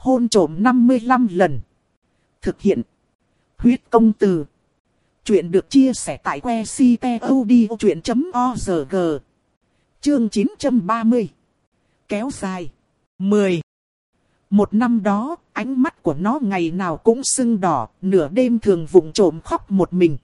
hôn trộm 55 lần. Thực hiện. Huyết công từ. Chuyện được chia sẻ tại que ctod.org. Chương 930. Kéo dài. 10. Một năm đó, ánh mắt của nó ngày nào cũng sưng đỏ, nửa đêm thường vụng trộm khóc một mình.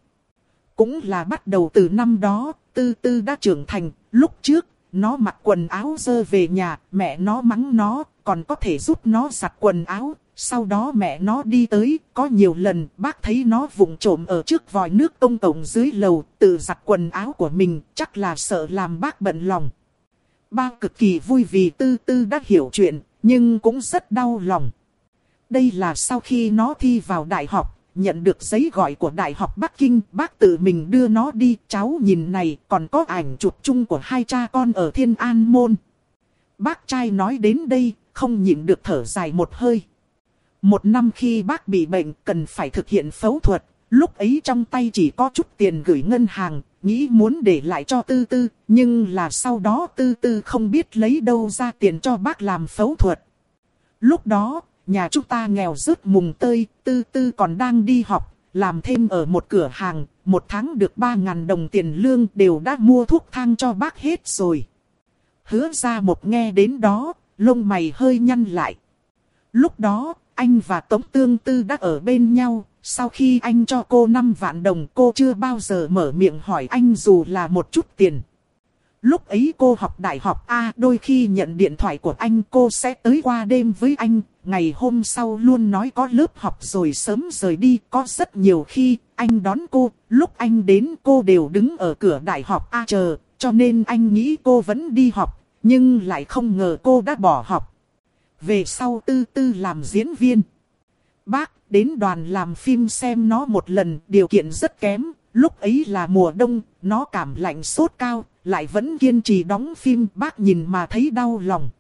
Cũng là bắt đầu từ năm đó, tư tư đã trưởng thành, lúc trước, nó mặc quần áo dơ về nhà, mẹ nó mắng nó, còn có thể giúp nó giặt quần áo. Sau đó mẹ nó đi tới, có nhiều lần bác thấy nó vụng trộm ở trước vòi nước công cộng dưới lầu, tự giặt quần áo của mình, chắc là sợ làm bác bận lòng. Ba cực kỳ vui vì tư tư đã hiểu chuyện, nhưng cũng rất đau lòng. Đây là sau khi nó thi vào đại học, nhận được giấy gọi của Đại học Bắc Kinh, bác tự mình đưa nó đi, cháu nhìn này, còn có ảnh chụp chung của hai cha con ở Thiên An Môn. Bác trai nói đến đây, không nhịn được thở dài một hơi. Một năm khi bác bị bệnh cần phải thực hiện phẫu thuật, lúc ấy trong tay chỉ có chút tiền gửi ngân hàng, nghĩ muốn để lại cho tư tư, nhưng là sau đó tư tư không biết lấy đâu ra tiền cho bác làm phẫu thuật. Lúc đó, nhà chúng ta nghèo rớt mùng tơi, tư tư còn đang đi học, làm thêm ở một cửa hàng, một tháng được 3.000 đồng tiền lương đều đã mua thuốc thang cho bác hết rồi. Hứa ra một nghe đến đó, lông mày hơi nhăn lại. Lúc đó, anh và Tống Tương Tư đã ở bên nhau, sau khi anh cho cô 5 vạn đồng cô chưa bao giờ mở miệng hỏi anh dù là một chút tiền. Lúc ấy cô học đại học A đôi khi nhận điện thoại của anh cô sẽ tới qua đêm với anh. Ngày hôm sau luôn nói có lớp học rồi sớm rời đi. Có rất nhiều khi anh đón cô, lúc anh đến cô đều đứng ở cửa đại học A chờ. Cho nên anh nghĩ cô vẫn đi học, nhưng lại không ngờ cô đã bỏ học. Về sau tư tư làm diễn viên. Bác đến đoàn làm phim xem nó một lần, điều kiện rất kém. Lúc ấy là mùa đông, nó cảm lạnh sốt cao, lại vẫn kiên trì đóng phim bác nhìn mà thấy đau lòng.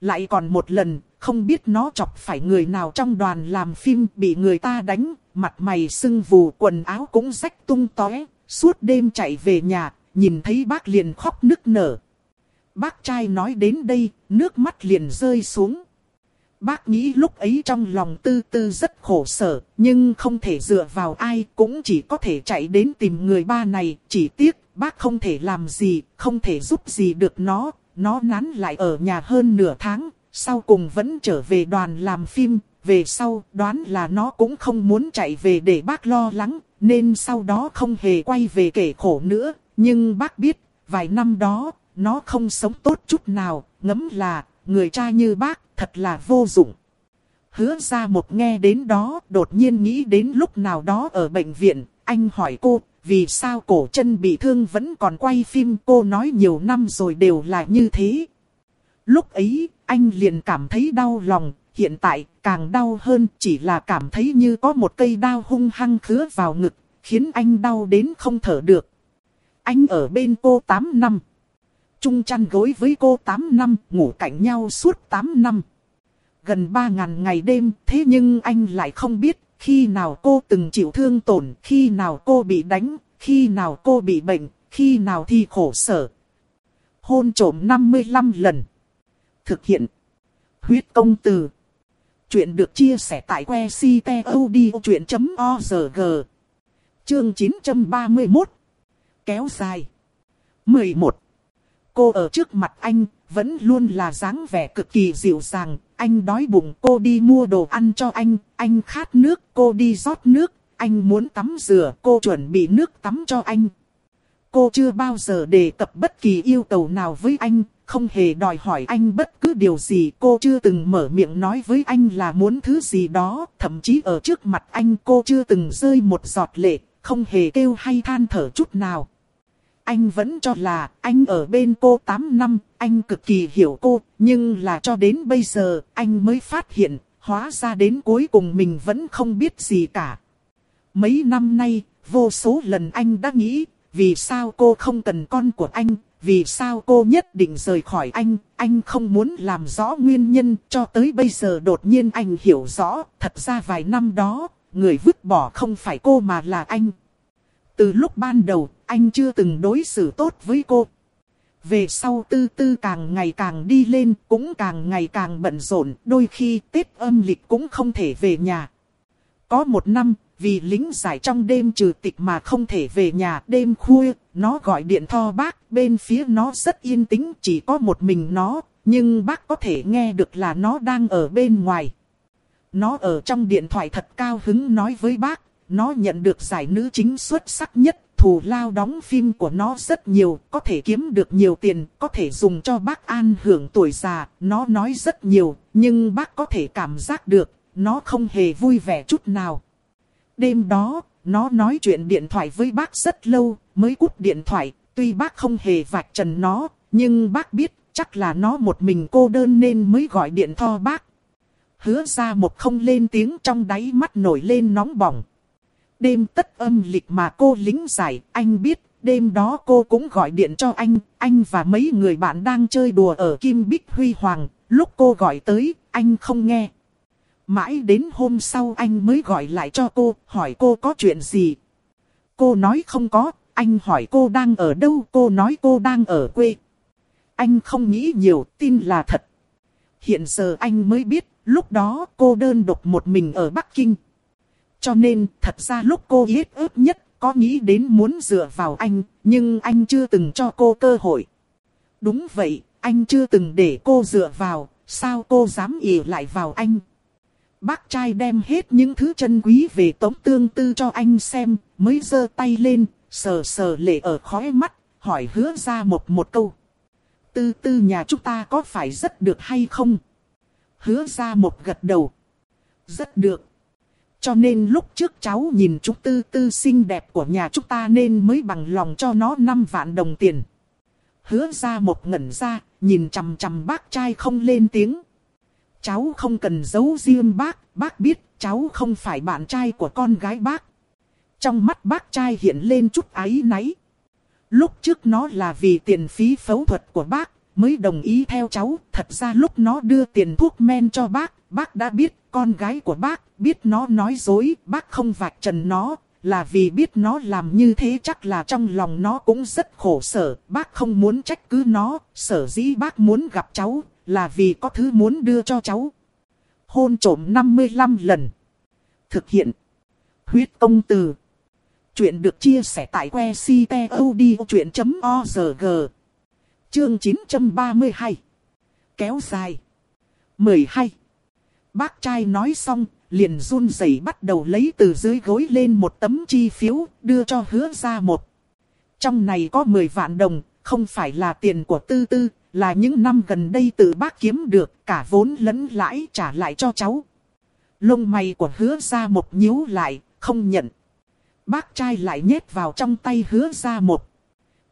Lại còn một lần, không biết nó chọc phải người nào trong đoàn làm phim bị người ta đánh, mặt mày sưng vù quần áo cũng rách tung tóe, suốt đêm chạy về nhà, nhìn thấy bác liền khóc nức nở. Bác trai nói đến đây, nước mắt liền rơi xuống. Bác nghĩ lúc ấy trong lòng tư tư rất khổ sở, nhưng không thể dựa vào ai, cũng chỉ có thể chạy đến tìm người ba này, chỉ tiếc, bác không thể làm gì, không thể giúp gì được nó, nó nán lại ở nhà hơn nửa tháng, sau cùng vẫn trở về đoàn làm phim, về sau đoán là nó cũng không muốn chạy về để bác lo lắng, nên sau đó không hề quay về kể khổ nữa, nhưng bác biết, vài năm đó, nó không sống tốt chút nào, ngấm là, người cha như bác, thật là vô dụng. Hứa ra một nghe đến đó, đột nhiên nghĩ đến lúc nào đó ở bệnh viện, anh hỏi cô, vì sao cổ chân bị thương vẫn còn quay phim cô nói nhiều năm rồi đều là như thế. Lúc ấy, anh liền cảm thấy đau lòng, hiện tại càng đau hơn chỉ là cảm thấy như có một cây đao hung hăng khứa vào ngực, khiến anh đau đến không thở được. Anh ở bên cô 8 năm. Chung chăn gối với cô 8 năm, ngủ cạnh nhau suốt 8 năm. Gần 3.000 ngày đêm, thế nhưng anh lại không biết, khi nào cô từng chịu thương tổn, khi nào cô bị đánh, khi nào cô bị bệnh, khi nào thì khổ sở. Hôn trổm 55 lần. Thực hiện. Huyết công từ. Chuyện được chia sẻ tại que ctod.org. Chương 931. Kéo dài. 11. Cô ở trước mặt anh, vẫn luôn là dáng vẻ cực kỳ dịu dàng. Anh đói bụng cô đi mua đồ ăn cho anh, anh khát nước cô đi rót nước, anh muốn tắm rửa cô chuẩn bị nước tắm cho anh. Cô chưa bao giờ đề cập bất kỳ yêu cầu nào với anh, không hề đòi hỏi anh bất cứ điều gì. Cô chưa từng mở miệng nói với anh là muốn thứ gì đó, thậm chí ở trước mặt anh cô chưa từng rơi một giọt lệ, không hề kêu hay than thở chút nào. Anh vẫn cho là anh ở bên cô 8 năm, anh cực kỳ hiểu cô, nhưng là cho đến bây giờ anh mới phát hiện, hóa ra đến cuối cùng mình vẫn không biết gì cả. Mấy năm nay, vô số lần anh đã nghĩ, vì sao cô không cần con của anh, vì sao cô nhất định rời khỏi anh, anh không muốn làm rõ nguyên nhân, cho tới bây giờ đột nhiên anh hiểu rõ, thật ra vài năm đó, người vứt bỏ không phải cô mà là anh. Từ lúc ban đầu, anh chưa từng đối xử tốt với cô. về sau tư tư càng ngày càng đi lên, cũng càng ngày càng bận rộn, đôi khi Tết âm lịch cũng không thể về nhà. Có một năm, vì lính giải trong đêm trừ tịch mà không thể về nhà đêm khuya, nó gọi điện tho bác, bên phía nó rất yên tĩnh, chỉ có một mình nó, nhưng bác có thể nghe được là nó đang ở bên ngoài. Nó ở trong điện thoại thật cao hứng nói với bác, nó nhận được giải nữ chính xuất sắc nhất, thù lao đóng phim của nó rất nhiều, có thể kiếm được nhiều tiền, có thể dùng cho bác an hưởng tuổi già, nó nói rất nhiều, nhưng bác có thể cảm giác được, nó không hề vui vẻ chút nào. Đêm đó, nó nói chuyện điện thoại với bác rất lâu, mới cút điện thoại, tuy bác không hề vạch trần nó, nhưng bác biết chắc là nó một mình cô đơn nên mới gọi điện tho bác. Hứa ra một không lên tiếng trong đáy mắt nổi lên nóng bỏng. Đêm tất âm lịch mà cô lính giải, anh biết, đêm đó cô cũng gọi điện cho anh, anh và mấy người bạn đang chơi đùa ở Kim Bích Huy Hoàng, lúc cô gọi tới, anh không nghe. Mãi đến hôm sau anh mới gọi lại cho cô, hỏi cô có chuyện gì. Cô nói không có, anh hỏi cô đang ở đâu, cô nói cô đang ở quê. Anh không nghĩ nhiều, tin là thật. Hiện giờ anh mới biết, lúc đó cô đơn độc một mình ở Bắc Kinh. Cho nên, thật ra lúc cô yết ướp nhất, có nghĩ đến muốn dựa vào anh, nhưng anh chưa từng cho cô cơ hội. Đúng vậy, anh chưa từng để cô dựa vào, sao cô dám ỉ lại vào anh. Bác trai đem hết những thứ chân quý về tống tương tư cho anh xem, mới giơ tay lên, sờ sờ lệ ở khóe mắt, hỏi hứa ra một một câu. Tư tư nhà chúng ta có phải rất được hay không? Hứa ra một gật đầu. Rất được. Cho nên lúc trước cháu nhìn chúng tư tư xinh đẹp của nhà chúng ta nên mới bằng lòng cho nó 5 vạn đồng tiền. Hứa ra một ngẩn ra, nhìn chằm chằm bác trai không lên tiếng. Cháu không cần giấu riêng bác, bác biết cháu không phải bạn trai của con gái bác. Trong mắt bác trai hiện lên chút áy náy. Lúc trước nó là vì tiền phí phẫu thuật của bác, mới đồng ý theo cháu. Thật ra lúc nó đưa tiền thuốc men cho bác, bác đã biết con gái của bác, biết nó nói dối, bác không vạch trần nó, là vì biết nó làm như thế chắc là trong lòng nó cũng rất khổ sở, bác không muốn trách cứ nó, sở dĩ bác muốn gặp cháu, là vì có thứ muốn đưa cho cháu. Hôn trổm 55 lần. Thực hiện. Huyết công từ. Chuyện được chia sẻ tại que ctod.org. Chương 932. Kéo dài. 12. Bác trai nói xong, liền run rẩy bắt đầu lấy từ dưới gối lên một tấm chi phiếu, đưa cho hứa ra một. Trong này có 10 vạn đồng, không phải là tiền của tư tư, là những năm gần đây tự bác kiếm được, cả vốn lẫn lãi trả lại cho cháu. Lông mày của hứa ra một nhíu lại, không nhận. Bác trai lại nhét vào trong tay hứa ra một.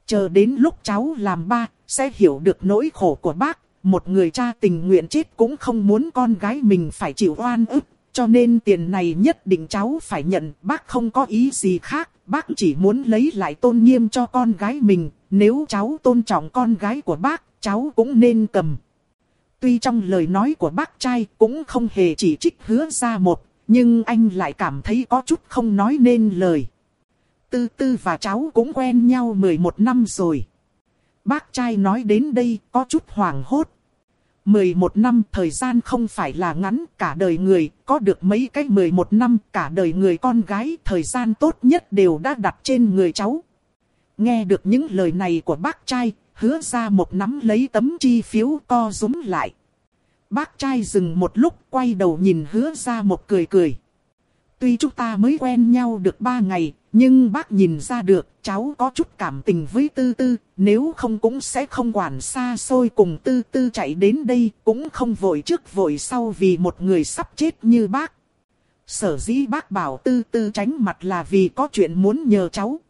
Chờ đến lúc cháu làm ba, sẽ hiểu được nỗi khổ của bác. Một người cha tình nguyện chết cũng không muốn con gái mình phải chịu oan ức. Cho nên tiền này nhất định cháu phải nhận, bác không có ý gì khác, bác chỉ muốn lấy lại tôn nghiêm cho con gái mình, nếu cháu tôn trọng con gái của bác, cháu cũng nên cầm. Tuy trong lời nói của bác trai cũng không hề chỉ trích hứa ra một, nhưng anh lại cảm thấy có chút không nói nên lời. Tư tư và cháu cũng quen nhau 11 năm rồi. Bác trai nói đến đây có chút hoảng hốt. 11 năm thời gian không phải là ngắn cả đời người, có được mấy cái 11 năm cả đời người con gái thời gian tốt nhất đều đã đặt trên người cháu. Nghe được những lời này của bác trai, hứa ra một nắm lấy tấm chi phiếu co rúm lại. Bác trai dừng một lúc quay đầu nhìn hứa ra một cười cười. Tuy chúng ta mới quen nhau được ba ngày, nhưng bác nhìn ra được cháu có chút cảm tình với tư tư, nếu không cũng sẽ không quản xa xôi cùng tư tư chạy đến đây, cũng không vội trước vội sau vì một người sắp chết như bác. Sở dĩ bác bảo tư tư tránh mặt là vì có chuyện muốn nhờ cháu.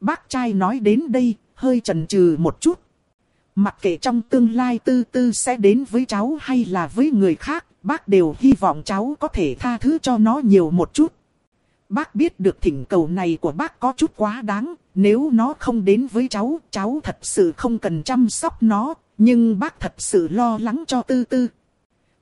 Bác trai nói đến đây, hơi chần chừ một chút. Mặc kệ trong tương lai tư tư sẽ đến với cháu hay là với người khác, bác đều hy vọng cháu có thể tha thứ cho nó nhiều một chút. Bác biết được thỉnh cầu này của bác có chút quá đáng, nếu nó không đến với cháu, cháu thật sự không cần chăm sóc nó, nhưng bác thật sự lo lắng cho tư tư.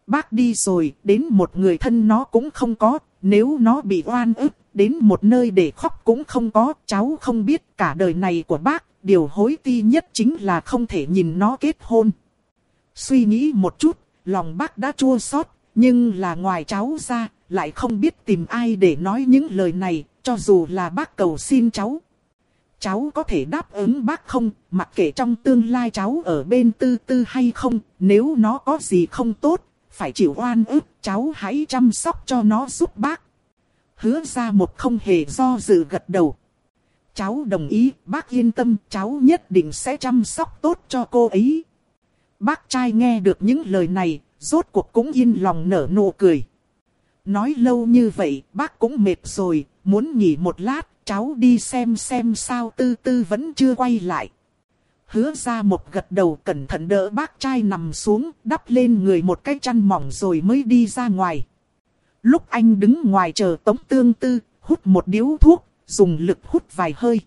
Bác đi rồi, đến một người thân nó cũng không có, nếu nó bị oan ức, đến một nơi để khóc cũng không có, cháu không biết cả đời này của bác điều hối ti nhất chính là không thể nhìn nó kết hôn. Suy nghĩ một chút, lòng bác đã chua xót, nhưng là ngoài cháu ra, lại không biết tìm ai để nói những lời này, cho dù là bác cầu xin cháu. Cháu có thể đáp ứng bác không, mặc kệ trong tương lai cháu ở bên tư tư hay không, nếu nó có gì không tốt, phải chịu oan ức, cháu hãy chăm sóc cho nó giúp bác. Hứa ra một không hề do dự gật đầu. Cháu đồng ý, bác yên tâm, cháu nhất định sẽ chăm sóc tốt cho cô ấy. Bác trai nghe được những lời này, rốt cuộc cũng yên lòng nở nụ cười. Nói lâu như vậy, bác cũng mệt rồi, muốn nghỉ một lát, cháu đi xem xem sao tư tư vẫn chưa quay lại. Hứa ra một gật đầu cẩn thận đỡ bác trai nằm xuống, đắp lên người một cái chăn mỏng rồi mới đi ra ngoài. Lúc anh đứng ngoài chờ tống tương tư, hút một điếu thuốc, dùng lực hút vài hơi.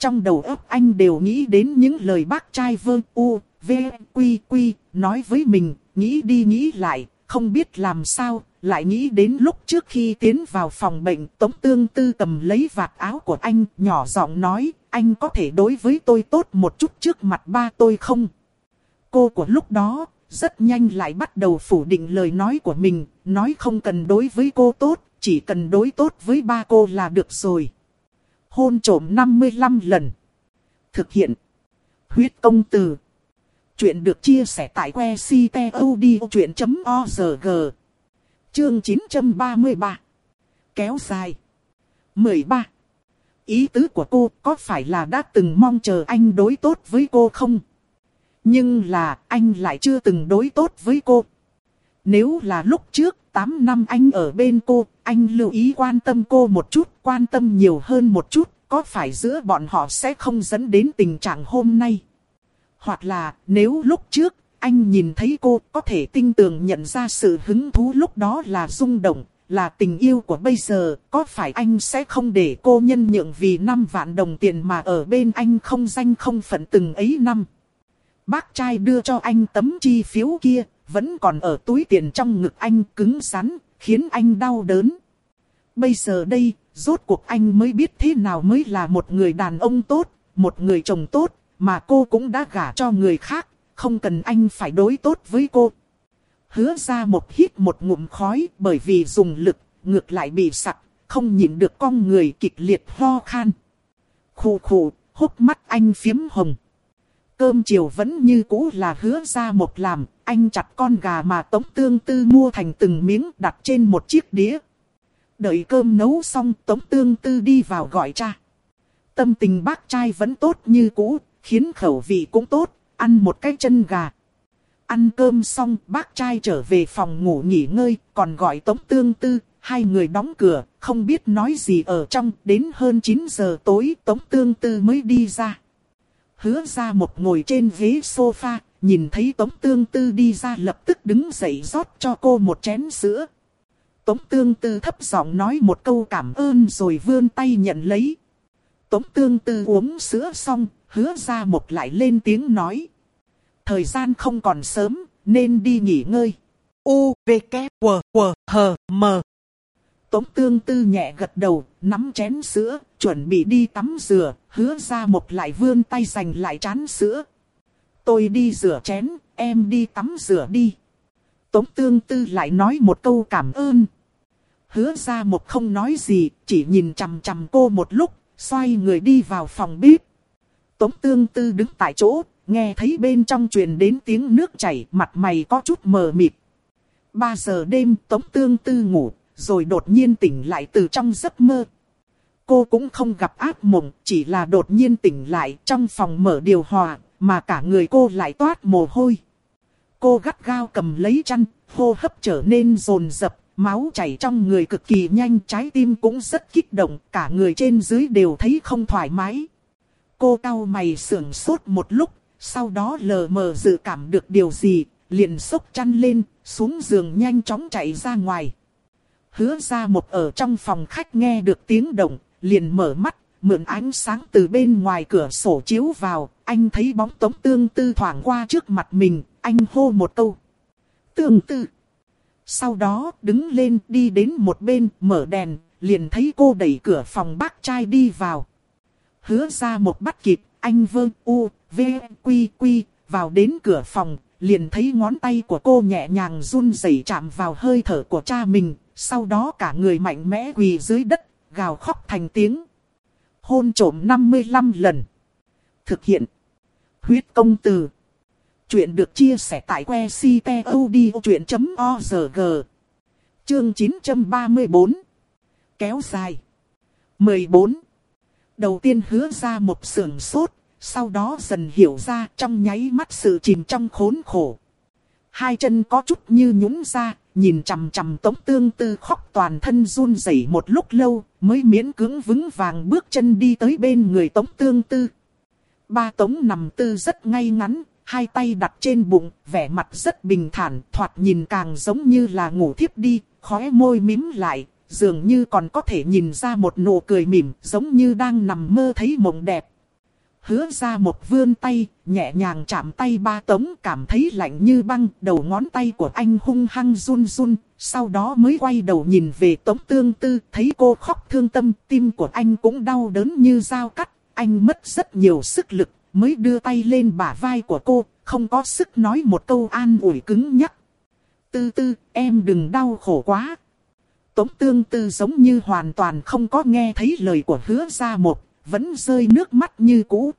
Trong đầu óc anh đều nghĩ đến những lời bác trai vơ u, v, quy quy, nói với mình, nghĩ đi nghĩ lại, không biết làm sao, lại nghĩ đến lúc trước khi tiến vào phòng bệnh, Tống Tương Tư cầm lấy vạt áo của anh, nhỏ giọng nói, anh có thể đối với tôi tốt một chút trước mặt ba tôi không? Cô của lúc đó, rất nhanh lại bắt đầu phủ định lời nói của mình, nói không cần đối với cô tốt, chỉ cần đối tốt với ba cô là được rồi. Hôn trổm 55 lần. Thực hiện. Huyết công từ. Chuyện được chia sẻ tại que ctod.org. Chương 933. Kéo dài. 13. Ý tứ của cô có phải là đã từng mong chờ anh đối tốt với cô không? Nhưng là anh lại chưa từng đối tốt với cô. Nếu là lúc trước 8 năm anh ở bên cô, anh lưu ý quan tâm cô một chút, quan tâm nhiều hơn một chút, có phải giữa bọn họ sẽ không dẫn đến tình trạng hôm nay? Hoặc là nếu lúc trước anh nhìn thấy cô có thể tinh tường nhận ra sự hứng thú lúc đó là rung động, là tình yêu của bây giờ, có phải anh sẽ không để cô nhân nhượng vì 5 vạn đồng tiền mà ở bên anh không danh không phận từng ấy năm. Bác trai đưa cho anh tấm chi phiếu kia, vẫn còn ở túi tiền trong ngực anh cứng rắn, khiến anh đau đớn. Bây giờ đây, rốt cuộc anh mới biết thế nào mới là một người đàn ông tốt, một người chồng tốt, mà cô cũng đã gả cho người khác, không cần anh phải đối tốt với cô. Hứa ra một hít một ngụm khói bởi vì dùng lực, ngược lại bị sặc, không nhìn được con người kịch liệt ho khan. Khù khù, hốc mắt anh phiếm hồng. Cơm chiều vẫn như cũ là hứa ra một làm, anh chặt con gà mà Tống Tương Tư mua thành từng miếng đặt trên một chiếc đĩa. Đợi cơm nấu xong Tống Tương Tư đi vào gọi cha. Tâm tình bác trai vẫn tốt như cũ, khiến khẩu vị cũng tốt, ăn một cái chân gà. Ăn cơm xong, bác trai trở về phòng ngủ nghỉ ngơi, còn gọi Tống Tương Tư, hai người đóng cửa, không biết nói gì ở trong, đến hơn 9 giờ tối Tống Tương Tư mới đi ra. Hứa ra một ngồi trên ghế sofa, nhìn thấy Tống Tương Tư đi ra lập tức đứng dậy rót cho cô một chén sữa. Tống Tương Tư thấp giọng nói một câu cảm ơn rồi vươn tay nhận lấy. Tống Tương Tư uống sữa xong, hứa ra một lại lên tiếng nói. Thời gian không còn sớm, nên đi nghỉ ngơi. U, V, K, W, W, H, M. Tống tương tư nhẹ gật đầu, nắm chén sữa, chuẩn bị đi tắm rửa, hứa ra một lại vươn tay giành lại chán sữa. Tôi đi rửa chén, em đi tắm rửa đi. Tống tương tư lại nói một câu cảm ơn. Hứa ra một không nói gì, chỉ nhìn chằm chằm cô một lúc, xoay người đi vào phòng bếp. Tống tương tư đứng tại chỗ, nghe thấy bên trong truyền đến tiếng nước chảy, mặt mày có chút mờ mịt. Ba giờ đêm tống tương tư ngủ, rồi đột nhiên tỉnh lại từ trong giấc mơ. Cô cũng không gặp ác mộng, chỉ là đột nhiên tỉnh lại trong phòng mở điều hòa, mà cả người cô lại toát mồ hôi. Cô gắt gao cầm lấy chăn, hô hấp trở nên rồn rập, máu chảy trong người cực kỳ nhanh, trái tim cũng rất kích động, cả người trên dưới đều thấy không thoải mái. Cô cau mày sưởng sốt một lúc, sau đó lờ mờ dự cảm được điều gì, liền sốc chăn lên, xuống giường nhanh chóng chạy ra ngoài. Hứa ra một ở trong phòng khách nghe được tiếng động, liền mở mắt, mượn ánh sáng từ bên ngoài cửa sổ chiếu vào, anh thấy bóng tống tương tư thoảng qua trước mặt mình, anh hô một câu. Tương tư. Sau đó đứng lên đi đến một bên, mở đèn, liền thấy cô đẩy cửa phòng bác trai đi vào. Hứa ra một bắt kịp, anh vương u, v, quy quy, vào đến cửa phòng, liền thấy ngón tay của cô nhẹ nhàng run rẩy chạm vào hơi thở của cha mình, sau đó cả người mạnh mẽ quỳ dưới đất, gào khóc thành tiếng. Hôn trổm 55 lần. Thực hiện. Huyết công từ. Chuyện được chia sẻ tại que ctod.org. Chương 934. Kéo dài. 14. Đầu tiên hứa ra một sưởng sốt, sau đó dần hiểu ra trong nháy mắt sự chìm trong khốn khổ. Hai chân có chút như nhũng ra, nhìn chằm chằm tống tương tư khóc toàn thân run rẩy một lúc lâu, mới miễn cưỡng vững vàng bước chân đi tới bên người tống tương tư. Ba tống nằm tư rất ngay ngắn, hai tay đặt trên bụng, vẻ mặt rất bình thản, thoạt nhìn càng giống như là ngủ thiếp đi, khóe môi mím lại, dường như còn có thể nhìn ra một nụ cười mỉm, giống như đang nằm mơ thấy mộng đẹp. Hứa ra một vươn tay, nhẹ nhàng chạm tay ba tống cảm thấy lạnh như băng, đầu ngón tay của anh hung hăng run run, sau đó mới quay đầu nhìn về tống tương tư, thấy cô khóc thương tâm, tim của anh cũng đau đớn như dao cắt, anh mất rất nhiều sức lực, mới đưa tay lên bả vai của cô, không có sức nói một câu an ủi cứng nhắc. Tư tư, em đừng đau khổ quá. Tống tương tư giống như hoàn toàn không có nghe thấy lời của hứa ra một, vẫn rơi nước mắt như cũ.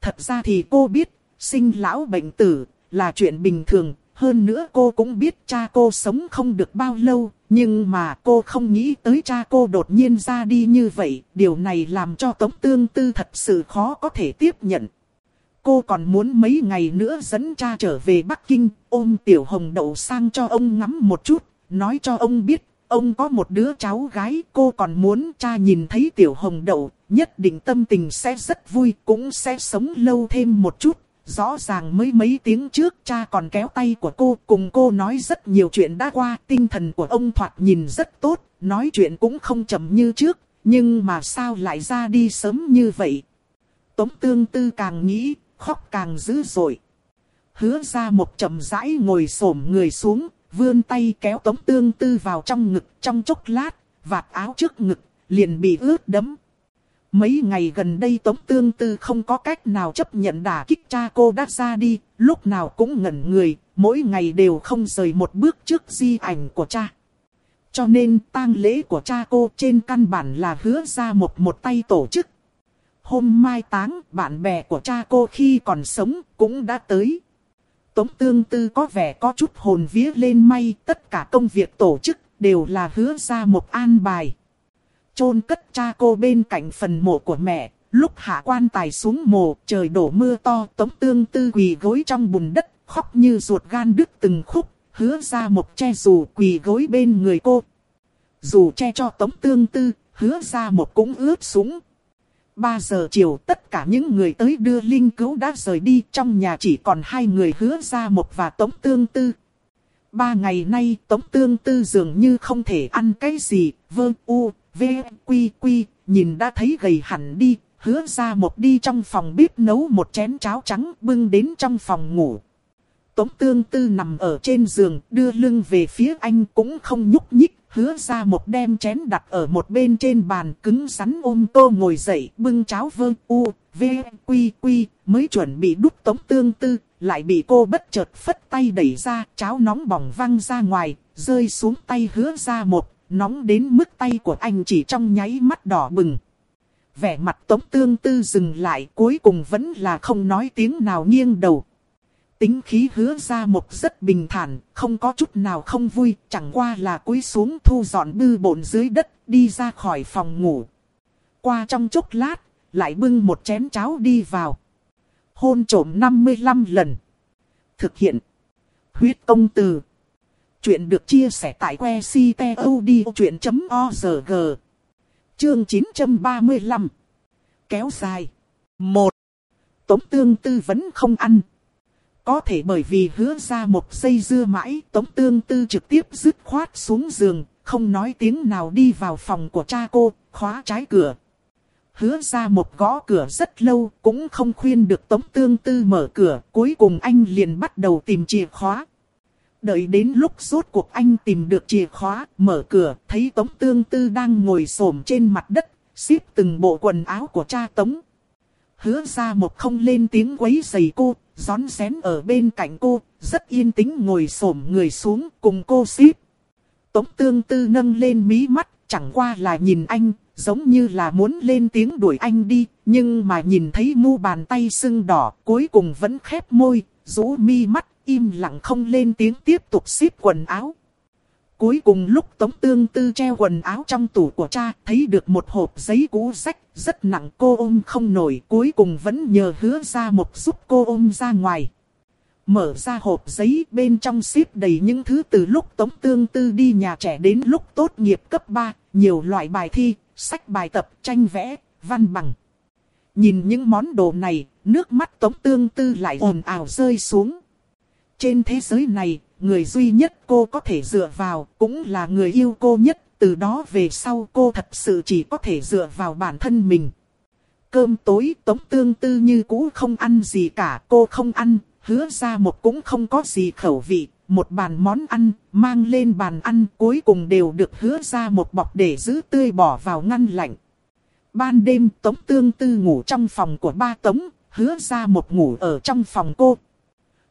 Thật ra thì cô biết, sinh lão bệnh tử, là chuyện bình thường, hơn nữa cô cũng biết cha cô sống không được bao lâu, nhưng mà cô không nghĩ tới cha cô đột nhiên ra đi như vậy, điều này làm cho Tống Tương Tư thật sự khó có thể tiếp nhận. Cô còn muốn mấy ngày nữa dẫn cha trở về Bắc Kinh, ôm Tiểu Hồng Đậu sang cho ông ngắm một chút, nói cho ông biết, ông có một đứa cháu gái, cô còn muốn cha nhìn thấy Tiểu Hồng Đậu, nhất định tâm tình sẽ rất vui, cũng sẽ sống lâu thêm một chút. Rõ ràng mới mấy tiếng trước cha còn kéo tay của cô cùng cô nói rất nhiều chuyện đã qua, tinh thần của ông thoạt nhìn rất tốt, nói chuyện cũng không chậm như trước, nhưng mà sao lại ra đi sớm như vậy? Tống tương tư càng nghĩ, khóc càng dữ dội. Hứa ra một chậm rãi ngồi xổm người xuống, vươn tay kéo tống tương tư vào trong ngực trong chốc lát, vạt áo trước ngực, liền bị ướt đẫm. Mấy ngày gần đây Tống Tương Tư không có cách nào chấp nhận đả kích cha cô đã ra đi, lúc nào cũng ngẩn người, mỗi ngày đều không rời một bước trước di ảnh của cha. Cho nên tang lễ của cha cô trên căn bản là hứa ra một một tay tổ chức. Hôm mai táng, bạn bè của cha cô khi còn sống cũng đã tới. Tống Tương Tư có vẻ có chút hồn vía lên may, tất cả công việc tổ chức đều là hứa ra một an bài chôn cất cha cô bên cạnh phần mộ của mẹ. Lúc hạ quan tài xuống mồ, trời đổ mưa to, tống tương tư quỳ gối trong bùn đất, khóc như ruột gan đứt từng khúc, hứa ra một che dù quỳ gối bên người cô. Dù che cho tống tương tư, hứa ra một cũng ướt súng. Ba giờ chiều tất cả những người tới đưa linh cứu đã rời đi, trong nhà chỉ còn hai người hứa ra một và tống tương tư. Ba ngày nay tống tương tư dường như không thể ăn cái gì, vơ u, V, quy quy, nhìn đã thấy gầy hẳn đi, hứa ra một đi trong phòng bếp nấu một chén cháo trắng bưng đến trong phòng ngủ. Tống tương tư nằm ở trên giường, đưa lưng về phía anh cũng không nhúc nhích, hứa ra một đem chén đặt ở một bên trên bàn cứng rắn ôm tô ngồi dậy, bưng cháo vơ u, v, quy quy, mới chuẩn bị đút tống tương tư, lại bị cô bất chợt phất tay đẩy ra, cháo nóng bỏng văng ra ngoài, rơi xuống tay hứa ra một, nóng đến mức tay của anh chỉ trong nháy mắt đỏ bừng. Vẻ mặt tống tương tư dừng lại cuối cùng vẫn là không nói tiếng nào nghiêng đầu. Tính khí hứa ra một rất bình thản, không có chút nào không vui, chẳng qua là cúi xuống thu dọn bư bộn dưới đất, đi ra khỏi phòng ngủ. Qua trong chốc lát, lại bưng một chén cháo đi vào. Hôn trổm 55 lần. Thực hiện. Huyết công từ. Chuyện được chia sẻ tại que ctod.org. Chương 935. Kéo dài. 1. Tống tương tư vẫn không ăn. Có thể bởi vì hứa ra một giây dưa mãi, Tống tương tư trực tiếp dứt khoát xuống giường, không nói tiếng nào đi vào phòng của cha cô, khóa trái cửa. Hứa ra một gõ cửa rất lâu, cũng không khuyên được Tống tương tư mở cửa, cuối cùng anh liền bắt đầu tìm chìa khóa. Đợi đến lúc rốt cuộc anh tìm được chìa khóa, mở cửa, thấy Tống Tương Tư đang ngồi xổm trên mặt đất, xếp từng bộ quần áo của cha Tống. hứa ra một không lên tiếng quấy giày cô, gión xén ở bên cạnh cô, rất yên tĩnh ngồi xổm người xuống cùng cô xếp Tống tương tư nâng lên mí mắt, chẳng qua là nhìn anh, giống như là muốn lên tiếng đuổi anh đi, nhưng mà nhìn thấy mu bàn tay sưng đỏ, cuối cùng vẫn khép môi, rũ mi mắt, im lặng không lên tiếng tiếp tục xếp quần áo. Cuối cùng lúc Tống Tương Tư treo quần áo trong tủ của cha, thấy được một hộp giấy cũ rách, rất nặng cô ôm không nổi, cuối cùng vẫn nhờ hứa ra một giúp cô ôm ra ngoài. Mở ra hộp giấy bên trong xếp đầy những thứ từ lúc Tống Tương Tư đi nhà trẻ đến lúc tốt nghiệp cấp 3, nhiều loại bài thi, sách bài tập, tranh vẽ, văn bằng. Nhìn những món đồ này, nước mắt Tống Tương Tư lại ồn ào rơi xuống. Trên thế giới này, người duy nhất cô có thể dựa vào cũng là người yêu cô nhất. Từ đó về sau cô thật sự chỉ có thể dựa vào bản thân mình. Cơm tối Tống Tương Tư như cũ không ăn gì cả, cô không ăn, hứa ra một cũng không có gì khẩu vị, một bàn món ăn, mang lên bàn ăn cuối cùng đều được hứa ra một bọc để giữ tươi bỏ vào ngăn lạnh. Ban đêm Tống Tương Tư ngủ trong phòng của ba Tống, hứa ra một ngủ ở trong phòng cô.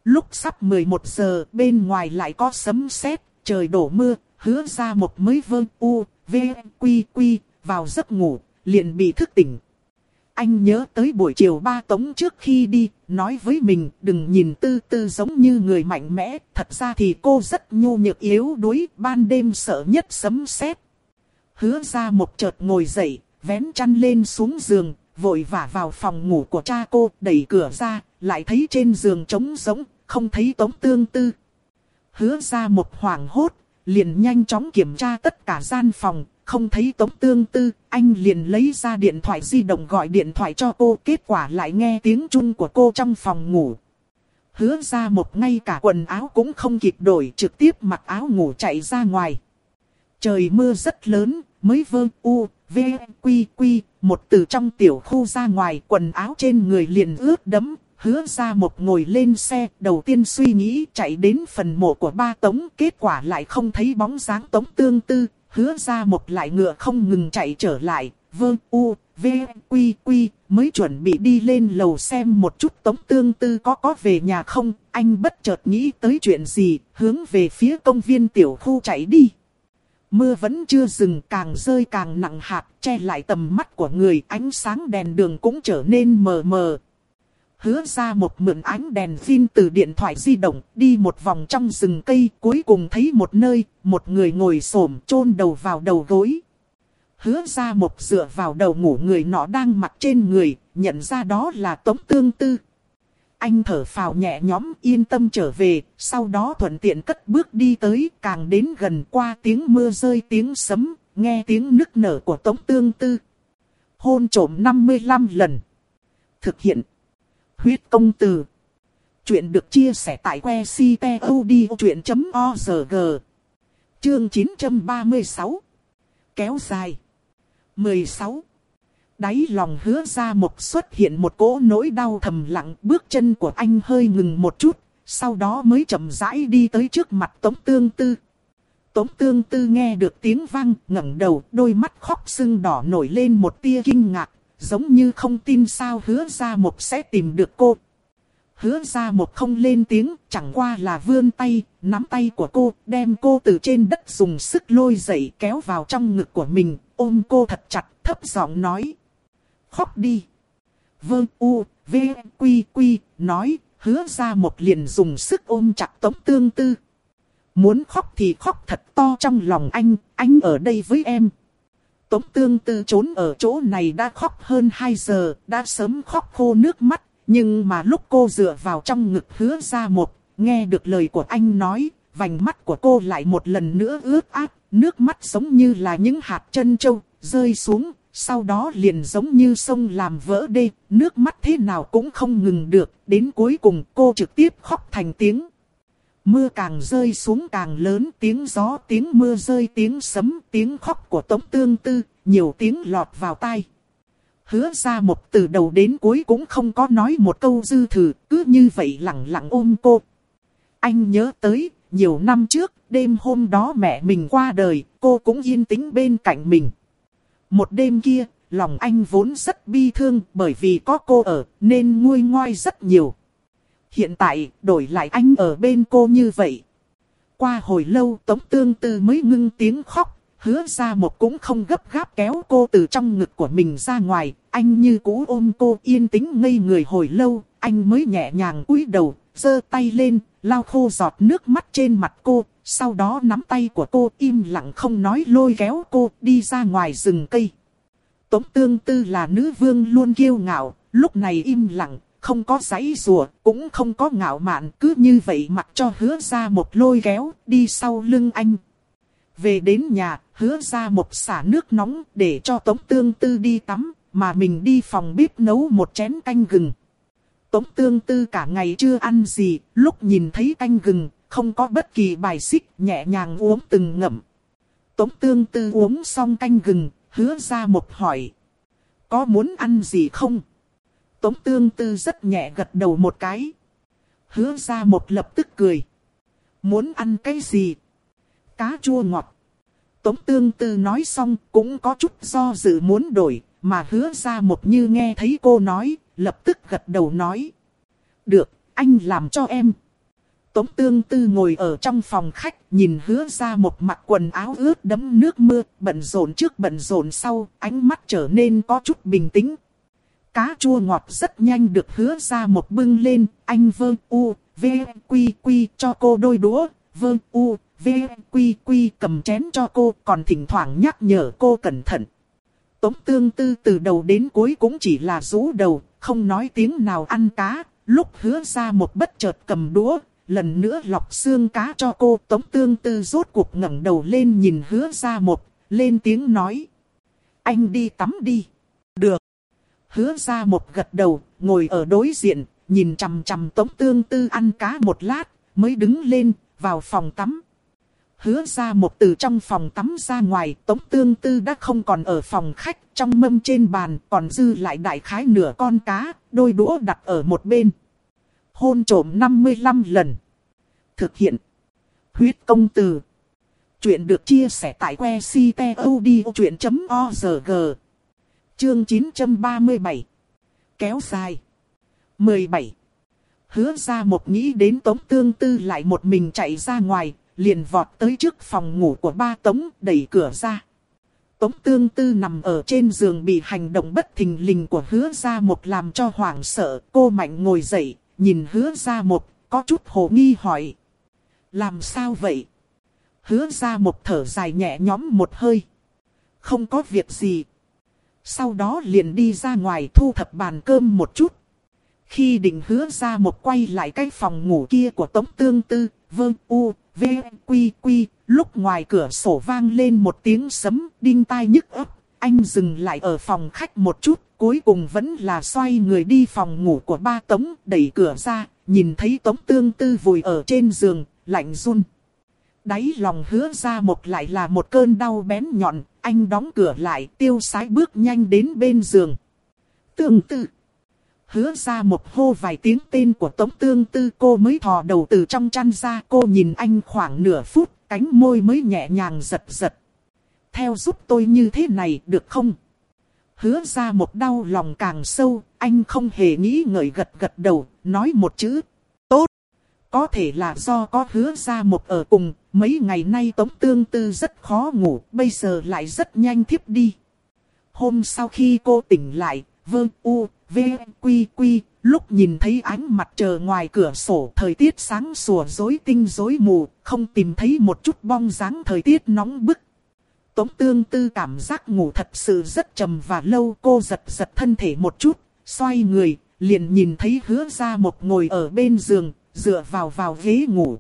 Lúc sắp 11 giờ bên ngoài lại có sấm sét, trời đổ mưa, hứa ra một mới vơ u, v, quy quy, vào giấc ngủ, liền bị thức tỉnh. Anh nhớ tới buổi chiều ba tống trước khi đi, nói với mình đừng nhìn tư tư giống như người mạnh mẽ, thật ra thì cô rất nhu nhược yếu đuối, ban đêm sợ nhất sấm sét. Hứa ra một chợt ngồi dậy, vén chăn lên xuống giường, vội vả vào phòng ngủ của cha cô, đẩy cửa ra, lại thấy trên giường trống rỗng, không thấy tống tương tư. Hứa ra một hoảng hốt, liền nhanh chóng kiểm tra tất cả gian phòng, không thấy tống tương tư, anh liền lấy ra điện thoại di động gọi điện thoại cho cô, kết quả lại nghe tiếng chung của cô trong phòng ngủ. Hứa ra một ngay cả quần áo cũng không kịp đổi, trực tiếp mặc áo ngủ chạy ra ngoài. Trời mưa rất lớn, mới vơ u, v, quy quy, một từ trong tiểu khu ra ngoài, quần áo trên người liền ướt đẫm, hứa ra một ngồi lên xe, đầu tiên suy nghĩ chạy đến phần mộ của ba tống, kết quả lại không thấy bóng dáng tống tương tư, hứa ra một lại ngựa không ngừng chạy trở lại, vương u, v, quy quy, mới chuẩn bị đi lên lầu xem một chút tống tương tư có có về nhà không, anh bất chợt nghĩ tới chuyện gì, hướng về phía công viên tiểu khu chạy đi. Mưa vẫn chưa dừng càng rơi càng nặng hạt, che lại tầm mắt của người, ánh sáng đèn đường cũng trở nên mờ mờ, hứa ra một mượn ánh đèn pin từ điện thoại di động, đi một vòng trong rừng cây, cuối cùng thấy một nơi, một người ngồi xổm chôn đầu vào đầu gối. Hứa ra một dựa vào đầu ngủ người nọ đang mặc trên người, nhận ra đó là Tống Tương Tư. Anh thở phào nhẹ nhõm yên tâm trở về, sau đó thuận tiện cất bước đi tới, càng đến gần qua tiếng mưa rơi tiếng sấm, nghe tiếng nức nở của Tống Tương Tư. Hôn trổm 55 lần. Thực hiện huyết công từ. Chuyện được chia sẻ tại que ctod.org. Chương 936. Kéo dài. 16. Đáy lòng hứa ra một xuất hiện một cỗ nỗi đau thầm lặng bước chân của anh hơi ngừng một chút, sau đó mới chậm rãi đi tới trước mặt Tống Tương Tư. Tống Tương Tư nghe được tiếng vang, ngẩng đầu, đôi mắt khóc sưng đỏ nổi lên một tia kinh ngạc, giống như không tin sao hứa ra một sẽ tìm được cô. Hứa ra một không lên tiếng, chẳng qua là vươn tay, nắm tay của cô, đem cô từ trên đất dùng sức lôi dậy kéo vào trong ngực của mình, ôm cô thật chặt, thấp giọng nói. Khóc đi. Vương U, V, Quy, Quy, nói, hứa ra một liền dùng sức ôm chặt tống tương tư. Muốn khóc thì khóc thật to trong lòng anh, anh ở đây với em. Tống tương tư trốn ở chỗ này đã khóc hơn 2 giờ, đã sớm khóc khô nước mắt, nhưng mà lúc cô dựa vào trong ngực hứa ra một, nghe được lời của anh nói, vành mắt của cô lại một lần nữa ướt át, nước mắt giống như là những hạt chân trâu, rơi xuống, sau đó liền giống như sông làm vỡ đê, nước mắt thế nào cũng không ngừng được, đến cuối cùng cô trực tiếp khóc thành tiếng. Mưa càng rơi xuống càng lớn tiếng gió tiếng mưa rơi tiếng sấm tiếng khóc của tống tương tư, nhiều tiếng lọt vào tai. Hứa ra một từ đầu đến cuối cũng không có nói một câu dư thừa, cứ như vậy lặng lặng ôm cô. Anh nhớ tới, nhiều năm trước, đêm hôm đó mẹ mình qua đời, cô cũng yên tĩnh bên cạnh mình. Một đêm kia, lòng anh vốn rất bi thương bởi vì có cô ở nên nguôi ngoai rất nhiều. Hiện tại đổi lại anh ở bên cô như vậy. Qua hồi lâu Tống Tương Tư mới ngưng tiếng khóc, hứa ra một cũng không gấp gáp kéo cô từ trong ngực của mình ra ngoài. Anh như cũ ôm cô yên tĩnh ngây người hồi lâu, anh mới nhẹ nhàng cúi đầu, giơ tay lên, lau khô giọt nước mắt trên mặt cô, sau đó nắm tay của cô im lặng không nói lôi kéo cô đi ra ngoài rừng cây. Tống tương tư là nữ vương luôn kiêu ngạo, lúc này im lặng, không có giấy rùa, cũng không có ngạo mạn, cứ như vậy mặc cho hứa ra một lôi kéo, đi sau lưng anh. Về đến nhà, hứa ra một xả nước nóng để cho Tống Tương Tư đi tắm, mà mình đi phòng bếp nấu một chén canh gừng. Tống Tương Tư cả ngày chưa ăn gì, lúc nhìn thấy canh gừng, không có bất kỳ bài xích, nhẹ nhàng uống từng ngậm. Tống Tương Tư uống xong canh gừng, hứa ra một hỏi. Có muốn ăn gì không? Tống tương tư rất nhẹ gật đầu một cái. Hứa ra một lập tức cười. Muốn ăn cái gì? Cá chua ngọt. Tống tương tư nói xong cũng có chút do dự muốn đổi. Mà hứa ra một như nghe thấy cô nói, lập tức gật đầu nói. Được, anh làm cho em. Tống tương tư ngồi ở trong phòng khách, nhìn hứa ra một mặt quần áo ướt đẫm nước mưa, bận rộn trước bận rộn sau, ánh mắt trở nên có chút bình tĩnh. Cá chua ngọt rất nhanh được hứa ra một bưng lên, anh vơ u, v, quy quy cho cô đôi đũa, vơ u, v, quy quy cầm chén cho cô, còn thỉnh thoảng nhắc nhở cô cẩn thận. Tống tương tư từ đầu đến cuối cũng chỉ là rũ đầu, không nói tiếng nào ăn cá, lúc hứa ra một bất chợt cầm đũa, lần nữa lọc xương cá cho cô. Tống tương tư rốt cuộc ngẩng đầu lên nhìn hứa ra một, lên tiếng nói. Anh đi tắm đi. Hứa ra một gật đầu, ngồi ở đối diện, nhìn chằm chằm tống tương tư ăn cá một lát, mới đứng lên, vào phòng tắm. Hứa ra một từ trong phòng tắm ra ngoài, tống tương tư đã không còn ở phòng khách, trong mâm trên bàn, còn dư lại đại khái nửa con cá, đôi đũa đặt ở một bên hôn trổm 55 lần. Thực hiện. Huyết công từ. Chuyện được chia sẻ tại que ctod.org. Chương 937. Kéo dài. 17. Hứa ra một nghĩ đến tống tương tư lại một mình chạy ra ngoài, liền vọt tới trước phòng ngủ của ba tống, đẩy cửa ra. Tống tương tư nằm ở trên giường bị hành động bất thình lình của hứa ra một làm cho hoảng sợ, cô mạnh ngồi dậy, nhìn hứa ra một, có chút hồ nghi hỏi. Làm sao vậy? Hứa ra một thở dài nhẹ nhõm một hơi. Không có việc gì. Sau đó liền đi ra ngoài thu thập bàn cơm một chút. Khi định hứa ra một quay lại cái phòng ngủ kia của Tống Tương Tư, vương u, v, quy quy, lúc ngoài cửa sổ vang lên một tiếng sấm đinh tai nhức ấp. Anh dừng lại ở phòng khách một chút, cuối cùng vẫn là xoay người đi phòng ngủ của ba Tống, đẩy cửa ra, nhìn thấy Tống Tương Tư vùi ở trên giường, lạnh run. Đáy lòng hứa ra một lại là một cơn đau bén nhọn, anh đóng cửa lại, tiêu sái bước nhanh đến bên giường. Tương Tư Hứa ra một hô vài tiếng tên của Tống Tương Tư cô mới thò đầu từ trong chăn ra cô nhìn anh khoảng nửa phút, cánh môi mới nhẹ nhàng giật giật. Theo giúp tôi như thế này được không? hứa ra một đau lòng càng sâu, anh không hề nghĩ ngợi gật gật đầu, nói một chữ. Có thể là do có hứa ra một ở cùng, mấy ngày nay Tống Tương Tư rất khó ngủ, bây giờ lại rất nhanh thiếp đi. Hôm sau khi cô tỉnh lại, vơ u, v, quy quy, lúc nhìn thấy ánh mặt trời ngoài cửa sổ, thời tiết sáng sủa rối tinh rối mù, không tìm thấy một chút bong dáng thời tiết nóng bức. Tống tương tư cảm giác ngủ thật sự rất trầm và lâu cô giật giật thân thể một chút, xoay người, liền nhìn thấy hứa ra một ngồi ở bên giường, dựa vào vào ghế ngủ.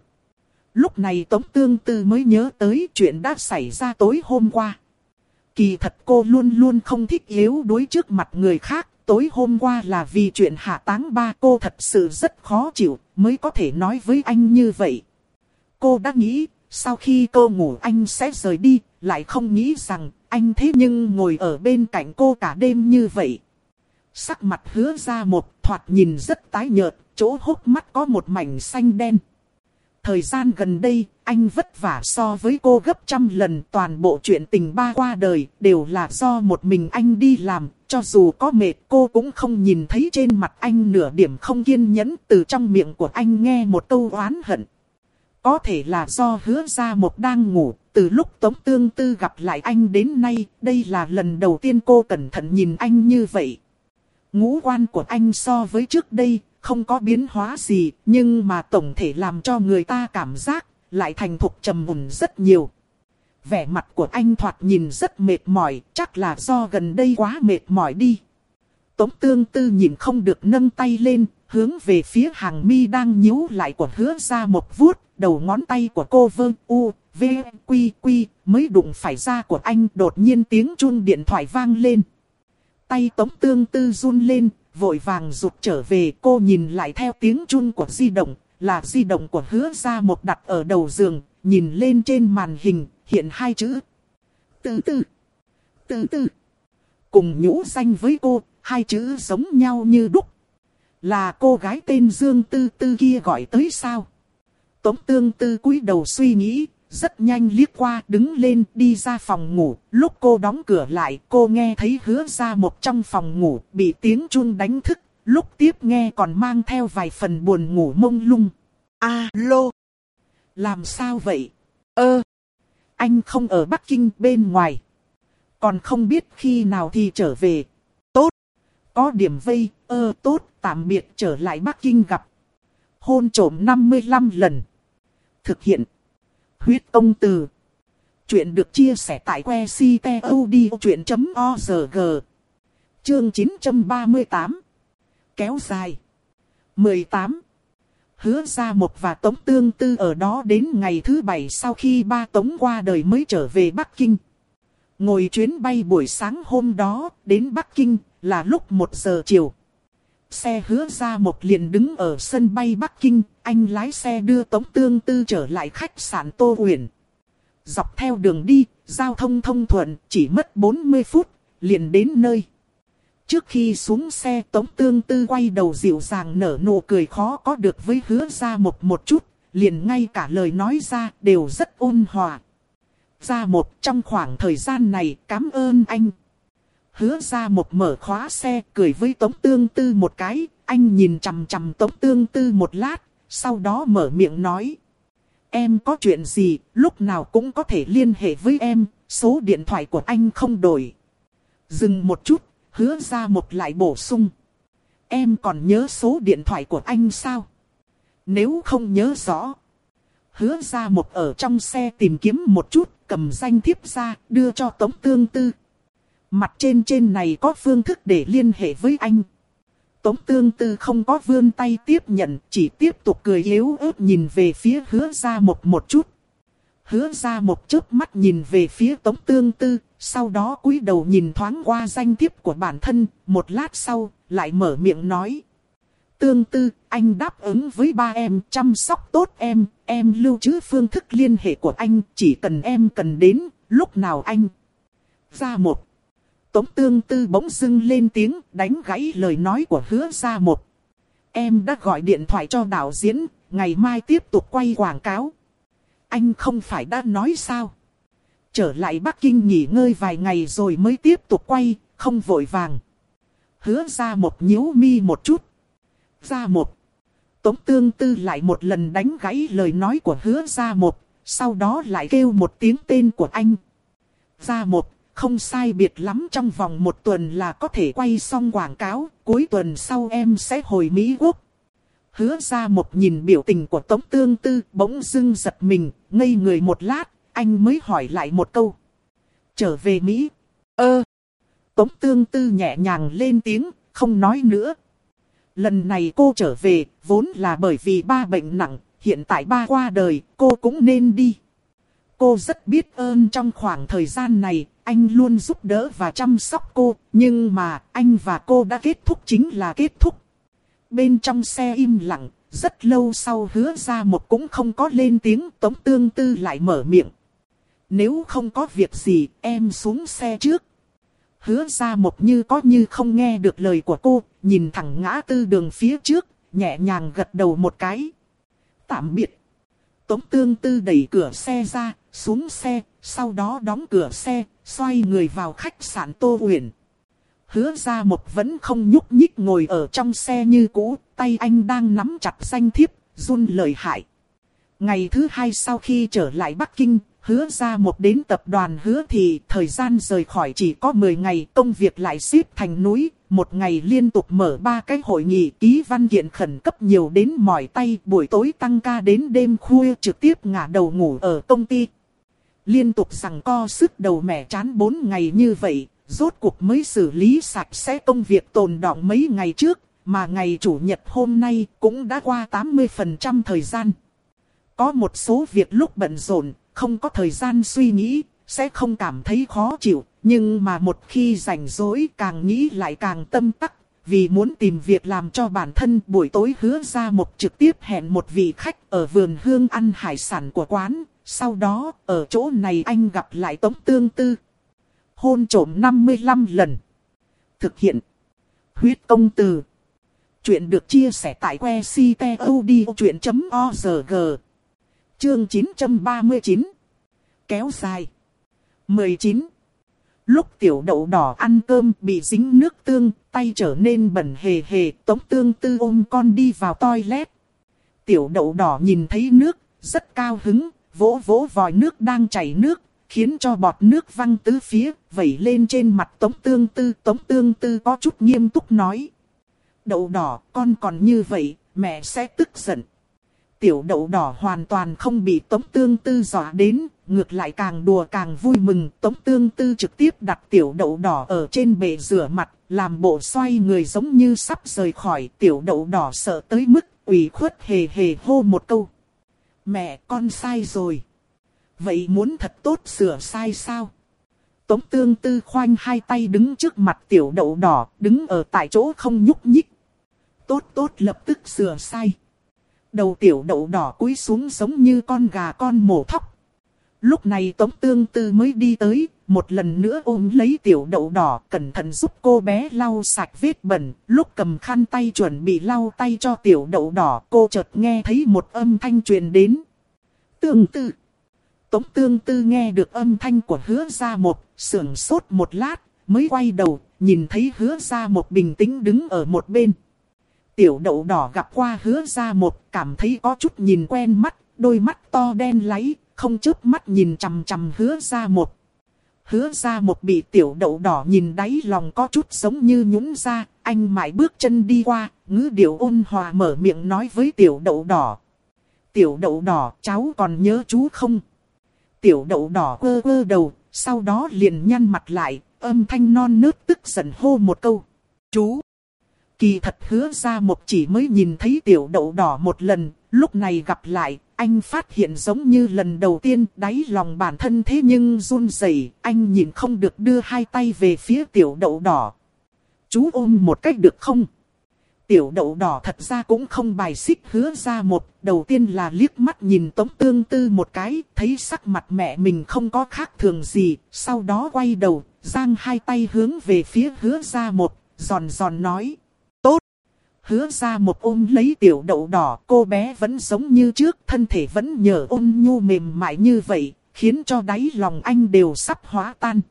Lúc này Tống Tương Tư mới nhớ tới chuyện đã xảy ra tối hôm qua. Kỳ thật cô luôn luôn không thích yếu đối trước mặt người khác. Tối hôm qua là vì chuyện hạ táng ba cô thật sự rất khó chịu mới có thể nói với anh như vậy. Cô đã nghĩ sau khi cô ngủ anh sẽ rời đi lại không nghĩ rằng anh thế nhưng ngồi ở bên cạnh cô cả đêm như vậy. Sắc mặt hứa ra một thoạt nhìn rất tái nhợt, chỗ hốc mắt có một mảnh xanh đen. Thời gian gần đây, anh vất vả so với cô gấp trăm lần toàn bộ chuyện tình ba qua đời đều là do một mình anh đi làm. Cho dù có mệt cô cũng không nhìn thấy trên mặt anh nửa điểm không kiên nhẫn từ trong miệng của anh nghe một câu oán hận. Có thể là do hứa ra một đang ngủ, từ lúc Tống Tương Tư gặp lại anh đến nay, đây là lần đầu tiên cô cẩn thận nhìn anh như vậy. Ngũ quan của anh so với trước đây, không có biến hóa gì, nhưng mà tổng thể làm cho người ta cảm giác, lại thành thục trầm mùn rất nhiều. Vẻ mặt của anh thoạt nhìn rất mệt mỏi, chắc là do gần đây quá mệt mỏi đi. Tống tương tư nhìn không được nâng tay lên, hướng về phía hàng mi đang nhíu lại của hứa ra một vuốt, đầu ngón tay của cô vơ u, v, quy quy, mới đụng phải da của anh đột nhiên tiếng chuông điện thoại vang lên. Tay tống tương tư run lên, vội vàng rụt trở về cô nhìn lại theo tiếng chun của di động, là di động của hứa ra một đặt ở đầu giường, nhìn lên trên màn hình, hiện hai chữ. Từ từ, từ từ, cùng nhũ danh với cô, hai chữ giống nhau như đúc. Là cô gái tên Dương Tư Tư kia gọi tới sao? Tống Tương Tư cúi đầu suy nghĩ, rất nhanh liếc qua đứng lên đi ra phòng ngủ. Lúc cô đóng cửa lại cô nghe thấy hứa ra một trong phòng ngủ bị tiếng chuông đánh thức. Lúc tiếp nghe còn mang theo vài phần buồn ngủ mông lung. Alo! Làm sao vậy? Ơ! anh không ở Bắc Kinh bên ngoài. Còn không biết khi nào thì trở về. Tốt! Có điểm vây, ơ tốt, tạm biệt trở lại Bắc Kinh gặp. Hôn trổm 55 lần. Thực hiện! Huyết công từ. Chuyện được chia sẻ tại que ctod.org. Chương 938. Kéo dài. 18. Hứa ra một và Tống Tương Tư ở đó đến ngày thứ bảy sau khi ba Tống qua đời mới trở về Bắc Kinh. Ngồi chuyến bay buổi sáng hôm đó đến Bắc Kinh là lúc 1 giờ chiều. Xe hứa ra một liền đứng ở sân bay Bắc Kinh, anh lái xe đưa Tống Tương Tư trở lại khách sạn Tô Huyền. Dọc theo đường đi, giao thông thông thuận, chỉ mất 40 phút, liền đến nơi. Trước khi xuống xe Tống Tương Tư quay đầu dịu dàng nở nụ cười khó có được với hứa ra một một chút, liền ngay cả lời nói ra đều rất ôn hòa. Ra một trong khoảng thời gian này cảm ơn anh. Hứa ra một mở khóa xe cười với Tống Tương Tư một cái, anh nhìn chằm chằm Tống Tương Tư một lát, sau đó mở miệng nói. Em có chuyện gì, lúc nào cũng có thể liên hệ với em, số điện thoại của anh không đổi. Dừng một chút, hứa ra một lại bổ sung. Em còn nhớ số điện thoại của anh sao? Nếu không nhớ rõ. Hứa ra một ở trong xe tìm kiếm một chút, cầm danh thiếp ra, đưa cho Tống Tương Tư. Mặt trên trên này có phương thức để liên hệ với anh. Tống Tương Tư không có vươn tay tiếp nhận, chỉ tiếp tục cười yếu ớt nhìn về phía hứa ra một một chút. Hứa ra một chớp mắt nhìn về phía Tống Tương Tư, sau đó cúi đầu nhìn thoáng qua danh thiếp của bản thân, một lát sau, lại mở miệng nói. Tương Tư, anh đáp ứng với ba em chăm sóc tốt em, em lưu trữ phương thức liên hệ của anh, chỉ cần em cần đến, lúc nào anh. Ra một. Tống Tương Tư bỗng dưng lên tiếng đánh gãy lời nói của hứa ra một. Em đã gọi điện thoại cho đạo diễn, ngày mai tiếp tục quay quảng cáo. Anh không phải đã nói sao? Trở lại Bắc Kinh nghỉ ngơi vài ngày rồi mới tiếp tục quay, không vội vàng. Hứa ra một nhíu mi một chút. Ra một. Tống tương tư lại một lần đánh gãy lời nói của hứa ra một, sau đó lại kêu một tiếng tên của anh. Ra một, không sai biệt lắm trong vòng một tuần là có thể quay xong quảng cáo, cuối tuần sau em sẽ hồi Mỹ Quốc. Hứa ra một nhìn biểu tình của Tống Tương Tư bỗng dưng giật mình, ngây người một lát, anh mới hỏi lại một câu. Trở về Mỹ. Ơ. Tống Tương Tư nhẹ nhàng lên tiếng, không nói nữa. Lần này cô trở về, vốn là bởi vì ba bệnh nặng, hiện tại ba qua đời, cô cũng nên đi. Cô rất biết ơn trong khoảng thời gian này, anh luôn giúp đỡ và chăm sóc cô, nhưng mà anh và cô đã kết thúc chính là kết thúc. Bên trong xe im lặng, rất lâu sau hứa ra một cũng không có lên tiếng, Tống Tương Tư lại mở miệng. Nếu không có việc gì, em xuống xe trước. Hứa ra một như có như không nghe được lời của cô, nhìn thẳng ngã tư đường phía trước, nhẹ nhàng gật đầu một cái. Tạm biệt. Tống tương tư đẩy cửa xe ra, xuống xe, sau đó đóng cửa xe, xoay người vào khách sạn Tô Uyển. Hứa ra một vẫn không nhúc nhích ngồi ở trong xe như cũ, tay anh đang nắm chặt danh thiếp, run lời hại. Ngày thứ hai sau khi trở lại Bắc Kinh, hứa ra một đến tập đoàn hứa thì thời gian rời khỏi chỉ có 10 ngày, công việc lại xếp thành núi, một ngày liên tục mở ba cái hội nghị ký văn kiện khẩn cấp nhiều đến mỏi tay, buổi tối tăng ca đến đêm khuya trực tiếp ngả đầu ngủ ở công ty. Liên tục rằng co sức đầu mẻ chán 4 ngày như vậy, rốt cuộc mới xử lý sạch sẽ công việc tồn đọng mấy ngày trước, mà ngày chủ nhật hôm nay cũng đã qua 80% thời gian. Có một số việc lúc bận rộn, không có thời gian suy nghĩ, sẽ không cảm thấy khó chịu, nhưng mà một khi rảnh rỗi càng nghĩ lại càng tâm tắc, vì muốn tìm việc làm cho bản thân buổi tối hứa ra một trực tiếp hẹn một vị khách ở vườn hương ăn hải sản của quán, sau đó ở chỗ này anh gặp lại Tống Tương Tư. Hôn trổm 55 lần. Thực hiện. Huyết công từ. Chuyện được chia sẻ tại que ctod.org. Chương 939. Kéo dài. 19. Lúc tiểu đậu đỏ ăn cơm bị dính nước tương, tay trở nên bẩn hề hề, tống tương tư ôm con đi vào toilet. Tiểu đậu đỏ nhìn thấy nước, rất cao hứng, vỗ vỗ vòi nước đang chảy nước, khiến cho bọt nước văng tứ phía, vẩy lên trên mặt tống tương tư. Tống tương tư có chút nghiêm túc nói. Đậu đỏ, con còn như vậy, mẹ sẽ tức giận. Tiểu đậu đỏ hoàn toàn không bị tống tương tư dọa đến, ngược lại càng đùa càng vui mừng. Tống tương tư trực tiếp đặt tiểu đậu đỏ ở trên bể rửa mặt, làm bộ xoay người giống như sắp rời khỏi. Tiểu đậu đỏ sợ tới mức ủy khuất hề hề hô một câu. Mẹ con sai rồi. Vậy muốn thật tốt sửa sai sao? Tống tương tư khoanh hai tay đứng trước mặt tiểu đậu đỏ, đứng ở tại chỗ không nhúc nhích. Tốt tốt lập tức sửa sai. Đầu tiểu đậu đỏ cúi xuống giống như con gà con mổ thóc. Lúc này Tống Tương Tư mới đi tới, một lần nữa ôm lấy tiểu đậu đỏ, cẩn thận giúp cô bé lau sạch vết bẩn. Lúc cầm khăn tay chuẩn bị lau tay cho tiểu đậu đỏ, cô chợt nghe thấy một âm thanh truyền đến. Tương Tư. Tống Tương Tư nghe được âm thanh của hứa ra một, sưởng sốt một lát, mới quay đầu, nhìn thấy hứa ra một bình tĩnh đứng ở một bên. Tiểu đậu đỏ gặp qua hứa ra một, cảm thấy có chút nhìn quen mắt, đôi mắt to đen láy, không chớp mắt nhìn chằm chằm hứa ra một. Hứa ra một bị tiểu đậu đỏ nhìn đáy lòng có chút giống như nhũn ra, anh mãi bước chân đi qua, ngữ điệu ôn hòa mở miệng nói với tiểu đậu đỏ. Tiểu đậu đỏ, cháu còn nhớ chú không? Tiểu đậu đỏ quơ quơ đầu, sau đó liền nhăn mặt lại, âm thanh non nớt tức giận hô một câu. Chú! Kỳ thật hứa ra một chỉ mới nhìn thấy tiểu đậu đỏ một lần, lúc này gặp lại, anh phát hiện giống như lần đầu tiên đáy lòng bản thân thế nhưng run rẩy, anh nhìn không được đưa hai tay về phía tiểu đậu đỏ. Chú ôm một cách được không? Tiểu đậu đỏ thật ra cũng không bài xích hứa ra một, đầu tiên là liếc mắt nhìn tống tương tư một cái, thấy sắc mặt mẹ mình không có khác thường gì, sau đó quay đầu, giang hai tay hướng về phía hứa ra một, giòn giòn nói hứa ra một ôm lấy tiểu đậu đỏ, cô bé vẫn giống như trước, thân thể vẫn nhờ ôn nhu mềm mại như vậy, khiến cho đáy lòng anh đều sắp hóa tan.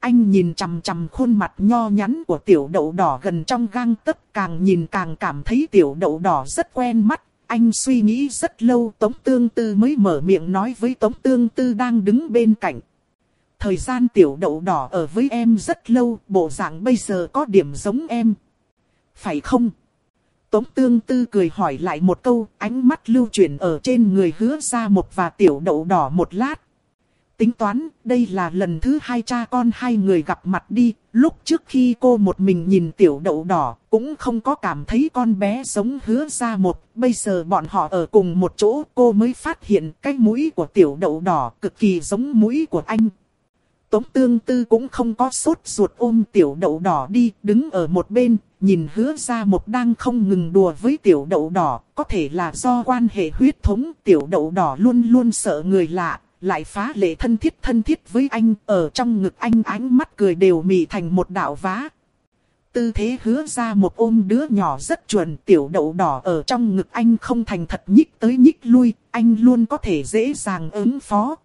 Anh nhìn chằm chằm khuôn mặt nho nhắn của tiểu đậu đỏ gần trong gang tấc càng nhìn càng cảm thấy tiểu đậu đỏ rất quen mắt. Anh suy nghĩ rất lâu Tống Tương Tư mới mở miệng nói với Tống Tương Tư đang đứng bên cạnh. Thời gian tiểu đậu đỏ ở với em rất lâu, bộ dạng bây giờ có điểm giống em. Phải không? Tống tương tư cười hỏi lại một câu, ánh mắt lưu chuyển ở trên người hứa ra một và tiểu đậu đỏ một lát. Tính toán, đây là lần thứ hai cha con hai người gặp mặt đi, lúc trước khi cô một mình nhìn tiểu đậu đỏ, cũng không có cảm thấy con bé giống hứa ra một, bây giờ bọn họ ở cùng một chỗ cô mới phát hiện cái mũi của tiểu đậu đỏ cực kỳ giống mũi của anh. Tống tương tư cũng không có sốt ruột ôm tiểu đậu đỏ đi, đứng ở một bên, nhìn hứa ra một đang không ngừng đùa với tiểu đậu đỏ, có thể là do quan hệ huyết thống tiểu đậu đỏ luôn luôn sợ người lạ, lại phá lệ thân thiết thân thiết với anh, ở trong ngực anh ánh mắt cười đều mị thành một đạo vá. Tư thế hứa ra một ôm đứa nhỏ rất chuẩn tiểu đậu đỏ ở trong ngực anh không thành thật nhích tới nhích lui, anh luôn có thể dễ dàng ứng phó.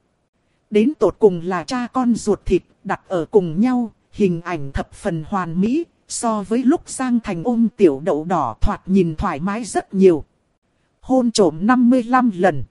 Đến tột cùng là cha con ruột thịt đặt ở cùng nhau, hình ảnh thập phần hoàn mỹ, so với lúc Giang Thành ôm tiểu đậu đỏ thoạt nhìn thoải mái rất nhiều. Hôn trổm 55 lần.